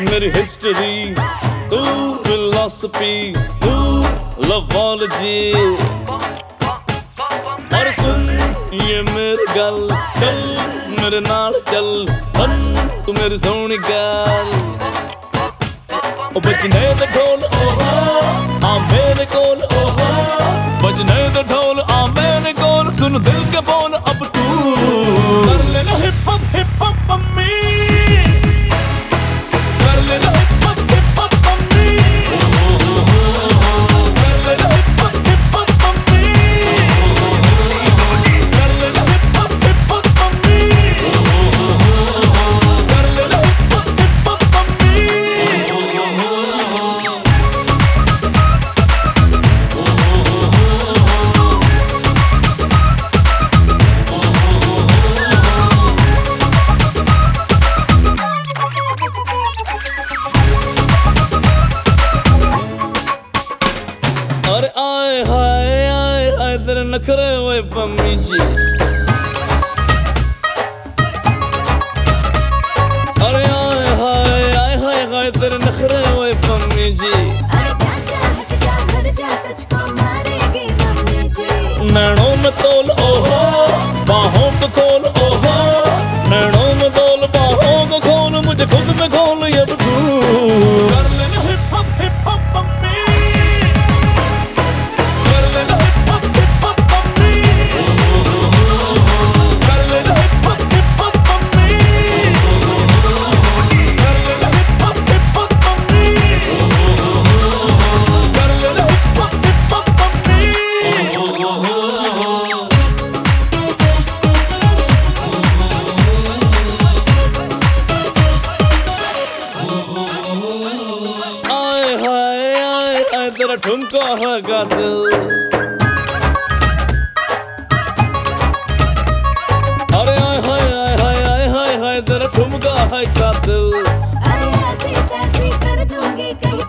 ਮੇਰੀ ਹਿਸਟਰੀ ਤੂੰ ਫਿਲਾਸਫੀ ਤੂੰ ਲਵੋਲੋਜੀ ਔਰ ਸੁਣ ਇਹ ਮੇਰੀ ਗੱਲ ਚੱਲ ਮੇਰੇ ਨਾਲ ਚੱਲ ਬਨ ਤੂੰ ਮੇਰੀ ਸੋਹਣੀ ਗੱਲ ਉਹ ਬਜਨੇ ਦੇ ਢੋਲ ਓਹ ਆ ਮੇਰੇ ਕੋਲ ਓਹ ਬਜਨੇ ਦੇ ਢੋਲ ਆ ਮੇਰੇ ਕੋਲ ਸੁਣ ਦੇ नखरे हुए अरे आए हाय आए हाय हाय तेरे नखरे हुए पम्मी जी। नैनों में तोल, ओहो, बाहों जरा ठुमको होगा दिल अरे आय हाय आय हाय आय हाय हाय, जरा ठुमका है का दिल अरे ऐसी तैसी कर दूँगी कहीं